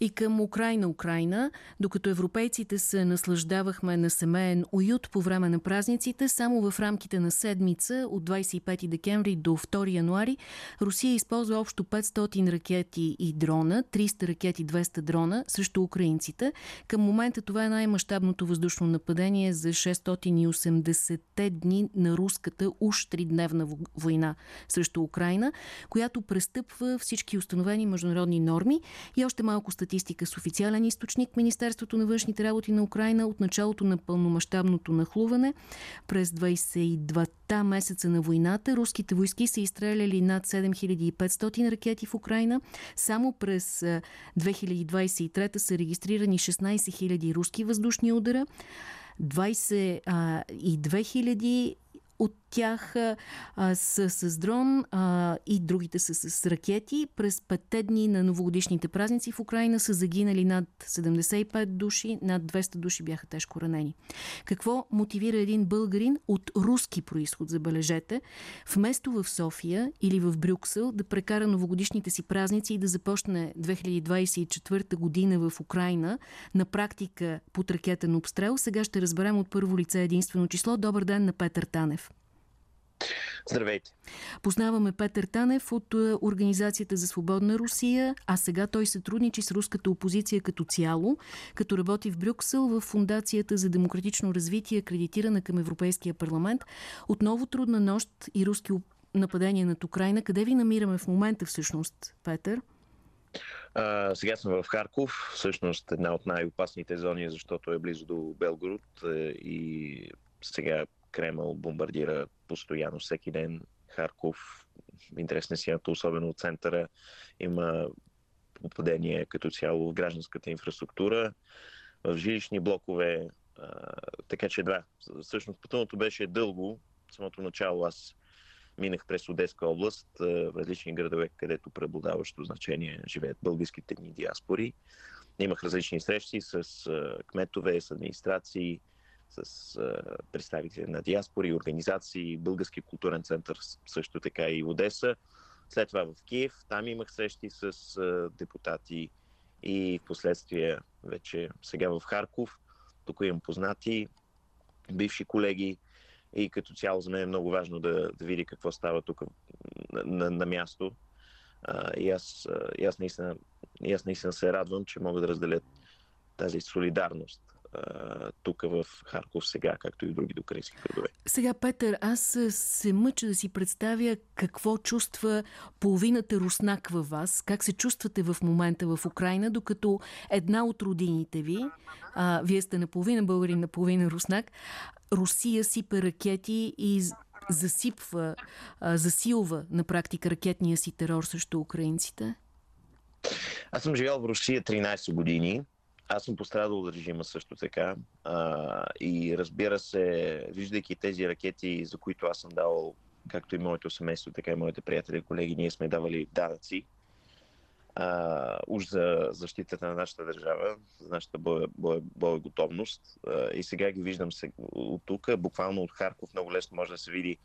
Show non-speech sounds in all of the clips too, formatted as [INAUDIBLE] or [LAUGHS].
и към Украина-Украина. Докато европейците се наслаждавахме на семейен уют по време на празниците, само в рамките на седмица от 25 декември до 2 януари Русия използва общо 500 ракети и дрона, 300 ракети, 200 дрона срещу украинците. Към момента това е най-мащабното въздушно нападение за 680-те дни на руската уж тридневна война срещу Украина, която престъпва всички установени международни норми и още малко с официален източник Министерството на външните работи на Украина от началото на пълномащабното нахлуване през 22-та месеца на войната. Руските войски са изстреляли над 7500 ракети в Украина. Само през 2023 са регистрирани 16 000 руски въздушни удара. 22 000 от тях а, са с дрон а, и другите са с ракети. През петте дни на новогодишните празници в Украина са загинали над 75 души, над 200 души бяха тежко ранени. Какво мотивира един българин от руски происход, забележете, вместо в София или в Брюксел да прекара новогодишните си празници и да започне 2024 година в Украина на практика под ракетен обстрел, сега ще разберем от първо лице единствено число. Добър ден на Петър Танев. Здравейте! Познаваме Петър Танев от е, Организацията за свободна Русия, а сега той сътрудничи с руската опозиция като цяло, като работи в Брюксел в Фундацията за демократично развитие, акредитирана към Европейския парламент. Отново трудна нощ и руски нападения над Украина. Къде ви намираме в момента всъщност, Петър? А, сега съм в Харков, всъщност една от най-опасните зони, защото е близо до Белгород е, и сега Кремъл бомбардира постоянно всеки ден Харков. Интересна сината, особено от центъра, има попадение като цяло в гражданската инфраструктура, в жилищни блокове. А, така че да, всъщност пътуването беше дълго. Самото начало аз минах през Одеска област, в различни градове, където преобладаващо значение живеят българските ни диаспори. Имах различни срещи с кметове, с администрации, с а, представители на диаспори, организации, Български културен център също така и Одеса. След това в Киев, там имах срещи с а, депутати и в последствие вече сега в Харков. Тук имам познати, бивши колеги и като цяло за мен е много важно да, да види какво става тук на, на, на място. А, и, аз, и, аз наистина, и аз наистина се радвам, че мога да разделя тази солидарност тук в Харков сега, както и в други украински градове. Сега, Петър, аз се мъча да си представя какво чувства половината руснак във вас, как се чувствате в момента в Украина, докато една от родините ви, а, вие сте наполовина българин, наполовина руснак, Русия сипе ракети и засипва, а, засилва на практика ракетния си терор срещу украинците? Аз съм живял в Русия 13 години аз съм пострадал от режима също така. А, и разбира се, виждайки тези ракети, за които аз съм давал, както и моето семейство, така и моите приятели и колеги, ние сме давали данъци. А, уж за защитата на нашата държава, за нашата боеготовност. и сега ги виждам се, от тук, буквално от Харков, много лесно може да се види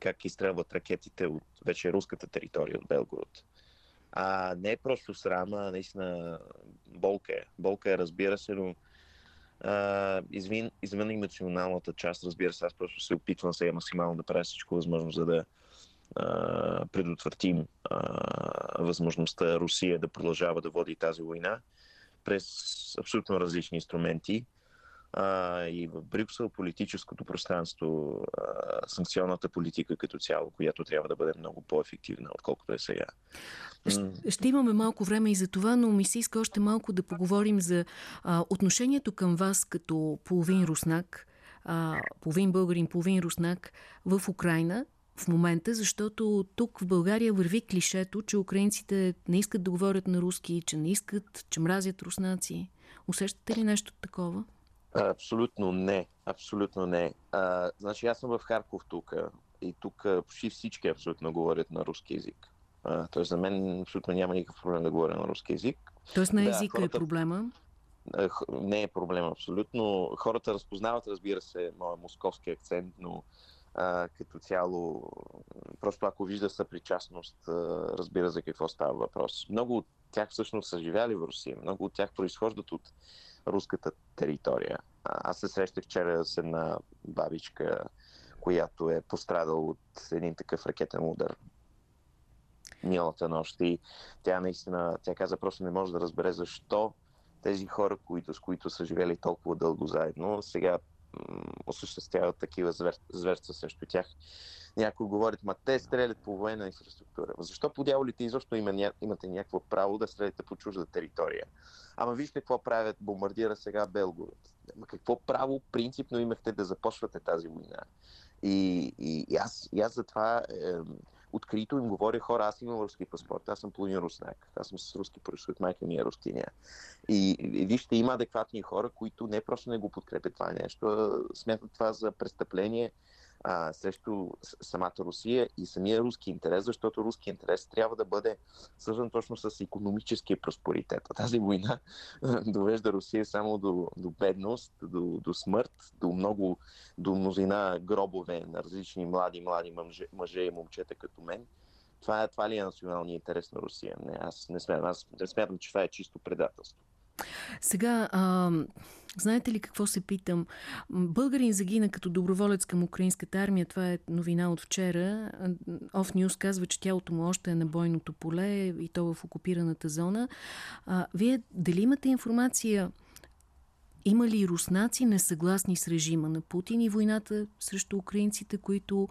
как изстрелват ракетите от вече руската територия, от Белгород. А не е просто срама, наистина болка е. Болка е, разбира се, но а, извин, извън емоционалната част, разбира се, аз просто се опитвам сега максимално да правя всичко възможно, за да а, предотвратим а, възможността Русия да продължава да води тази война през абсолютно различни инструменти а, и в Брюксел политическото пространство, а, санкционната политика като цяло, която трябва да бъде много по-ефективна, отколкото е сега. Ще, ще имаме малко време и за това, но ми се иска още малко да поговорим за а, отношението към вас като половин руснак, а, половин българин, половин руснак в Украина в момента, защото тук в България върви клишето, че украинците не искат да говорят на руски, че не искат, че мразят руснаци. Усещате ли нещо такова? Абсолютно не. Абсолютно не. А, значи аз съм в Харков тук и тук почти всички абсолютно говорят на руски язик. Тоест за мен абсолютно няма никакъв проблем да говоря на руски язик. Тоест на езика да, хората... е проблема? Не е проблем абсолютно. Хората разпознават, разбира се, моят московски акцент, но като цяло, просто ако вижда съпричастност, разбира за какво става въпрос. Много от тях всъщност са живяли в Русия, много от тях произхождат от руската територия. Аз се срещах вчера с една бабичка, която е пострадала от един такъв ракетен удар миналата нощ. И тя наистина, тя каза, просто не може да разбере защо тези хора, които, с които са живели толкова дълго заедно, сега осъществяват такива звер, зверства срещу тях. Някои говорят, ма те стрелят по военна инфраструктура. Защо по дяволите изобщо има, имате някакво право да стреляте по чужда територия? Ама вижте какво правят, бомбардира сега Белгород. Ма какво право принципно имахте да започвате тази война? И, и, и, аз, и аз затова е, открито им говоря хора, аз имам руски паспорт, аз съм половин руснак, аз съм с руски происход, майка ми е рускиня. И, вижте, има адекватни хора, които не просто не го подкрепят това нещо, а смятат това за престъпление, а, срещу самата Русия и самия руски интерес, защото руски интерес трябва да бъде свързан точно с економическия проспоритет. А тази война довежда Русия само до, до бедност, до, до смърт, до много, до мнозина гробове на различни млади, млади мъже, мъже и момчета като мен. Това, това ли е националният интерес на Русия? Не, аз не смятам, аз не смятам, че това е чисто предателство. Сега, а, знаете ли какво се питам? Българин загина като доброволец към украинската армия. Това е новина от вчера. Оф Ньюс казва, че тялото му още е на бойното поле и то в окупираната зона. А, вие дали имате информация има ли руснаци несъгласни с режима на Путин и войната срещу украинците, които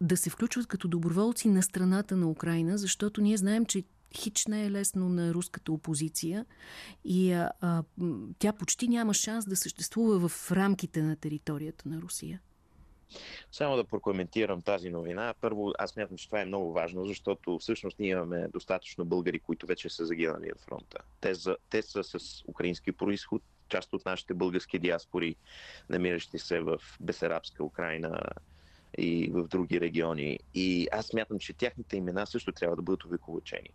да се включват като доброволци на страната на Украина, защото ние знаем, че хич не е лесно на руската опозиция и а, а, тя почти няма шанс да съществува в рамките на територията на Русия. Само да прокоментирам тази новина. Първо, аз мятам, че това е много важно, защото всъщност ние имаме достатъчно българи, които вече са загинали от фронта. Те, за, те са с украински происход, част от нашите български диаспори, намиращи се в Бесарабска Украина, и в други региони. И аз смятам, че тяхните имена също трябва да бъдат увековечени.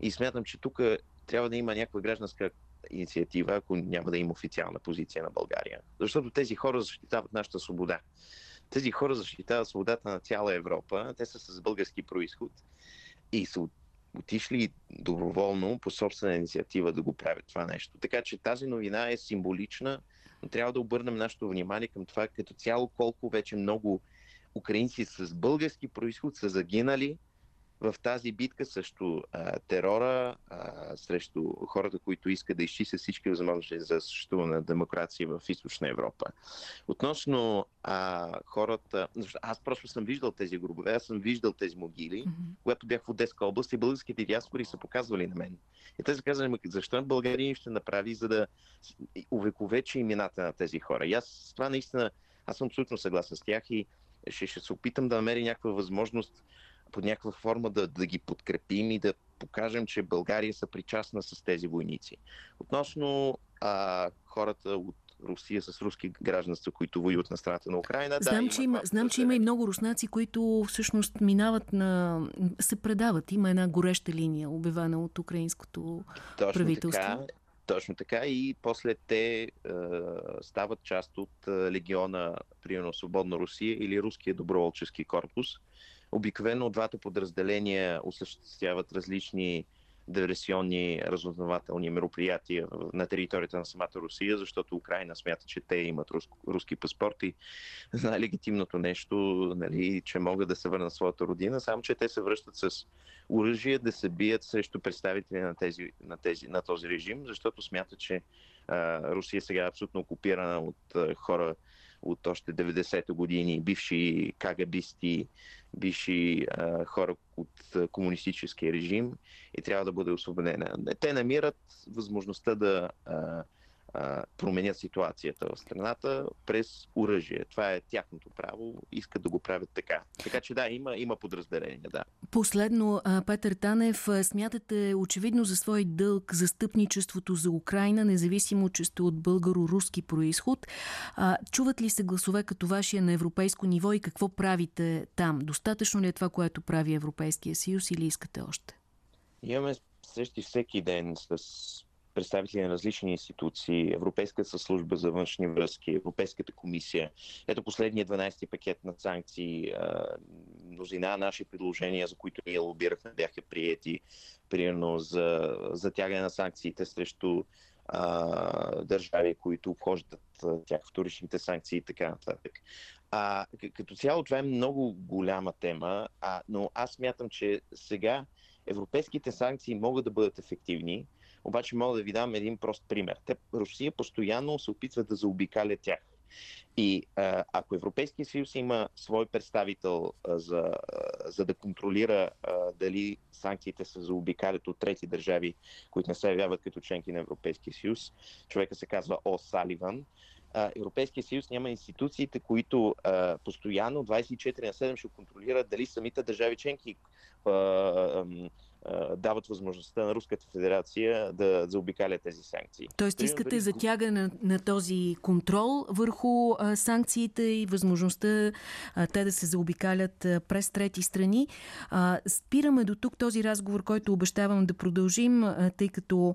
И смятам, че тук трябва да има някаква гражданска инициатива, ако няма да има официална позиция на България. Защото тези хора защитават нашата свобода. Тези хора защитават свободата на цяла Европа. Те са с български происход и са отишли доброволно по собствена инициатива да го правят това нещо. Така че тази новина е символична, но трябва да обърнем нашето внимание към това като цяло колко вече много украинци с български происход са загинали в тази битка срещу а, терора, а, срещу хората, които искат да изчистят всички възможности за съществуване на демокрация в източна Европа. Относно а, хората, аз просто съм виждал тези гробове, аз съм виждал тези могили, mm-hmm. когато бях в Одеска област и българските диаспори са показвали на мен. И те са казали, защо България ще направи, за да увековечи имената на тези хора. И аз това наистина, аз съм абсолютно съгласен с тях и ще, ще се опитам да намеря някаква възможност под някаква форма да, да ги подкрепим и да покажем, че България са причастна с тези войници. Относно а, хората от Русия с руски гражданства, които воюват на страната на Украина. Знам, да, че, има, знам че има и много руснаци, които всъщност минават на... се предават. Има една гореща линия, обявена от украинското Точно правителство. Така. Точно така и после те е, стават част от е, легиона, примерно Свободна Русия или Руския доброволчески корпус, Обикновено двата подразделения осъществяват различни диверсионни разузнавателни мероприятия на територията на самата Русия, защото Украина смята, че те имат руско, руски паспорти. [LAUGHS] Най-легитимното нещо, нали, че могат да се върнат своята родина, само че те се връщат с оръжие да се бият срещу представители на, тези, на, тези, на този режим, защото смята, че а, Русия сега е абсолютно окупирана от а, хора, от още 90-те години, бивши кагабисти, бивши а, хора от комунистическия режим и трябва да бъде освободена. Те намират възможността да а, променят ситуацията в страната през оръжие. Това е тяхното право. Искат да го правят така. Така че да, има, има подразделение. Да. Последно, Петър Танев, смятате очевидно за свой дълг застъпничеството за Украина, независимо, че сте от българо-руски происход. Чуват ли се гласове като вашия на европейско ниво и какво правите там? Достатъчно ли е това, което прави Европейския съюз или искате още? Имаме срещи всеки ден с представители на различни институции, Европейската служба за външни връзки, Европейската комисия. Ето последния 12-ти пакет на санкции, мнозина наши предложения, за които ние лобирахме, бяха приети, примерно за затягане на санкциите срещу а, държави, които обхождат тях вторичните санкции и така нататък. А, като цяло това е много голяма тема, а, но аз мятам, че сега европейските санкции могат да бъдат ефективни, обаче мога да ви дам един прост пример. Те, Русия постоянно се опитва да заобикаля тях. И а, ако Европейския съюз има свой представител а, за, а, за да контролира а, дали санкциите се заобикалят от трети държави, които не се явяват като членки на Европейския съюз, човека се казва О. Саливан, Европейския съюз няма институциите, които а, постоянно 24 на 7 ще контролират дали самите държави членки а, дават възможността на Руската федерация да заобикаля тези санкции. Тоест искате затяга на, на този контрол върху а, санкциите и възможността а, те да се заобикалят а, през трети страни. А, спираме до тук този разговор, който обещавам да продължим, а, тъй като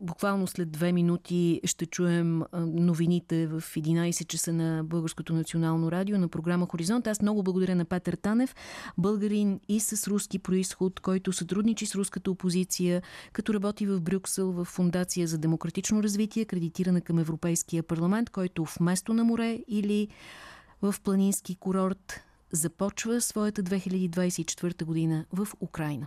буквално след две минути ще чуем новините в 11 часа на Българското национално радио на програма Хоризонт. Аз много благодаря на Петър Танев, българин и с руски происход, който сътрудничи с руската опозиция, като работи в Брюксел в Фундация за демократично развитие, кредитирана към Европейския парламент, който вместо на море или в планински курорт започва своята 2024 година в Украина.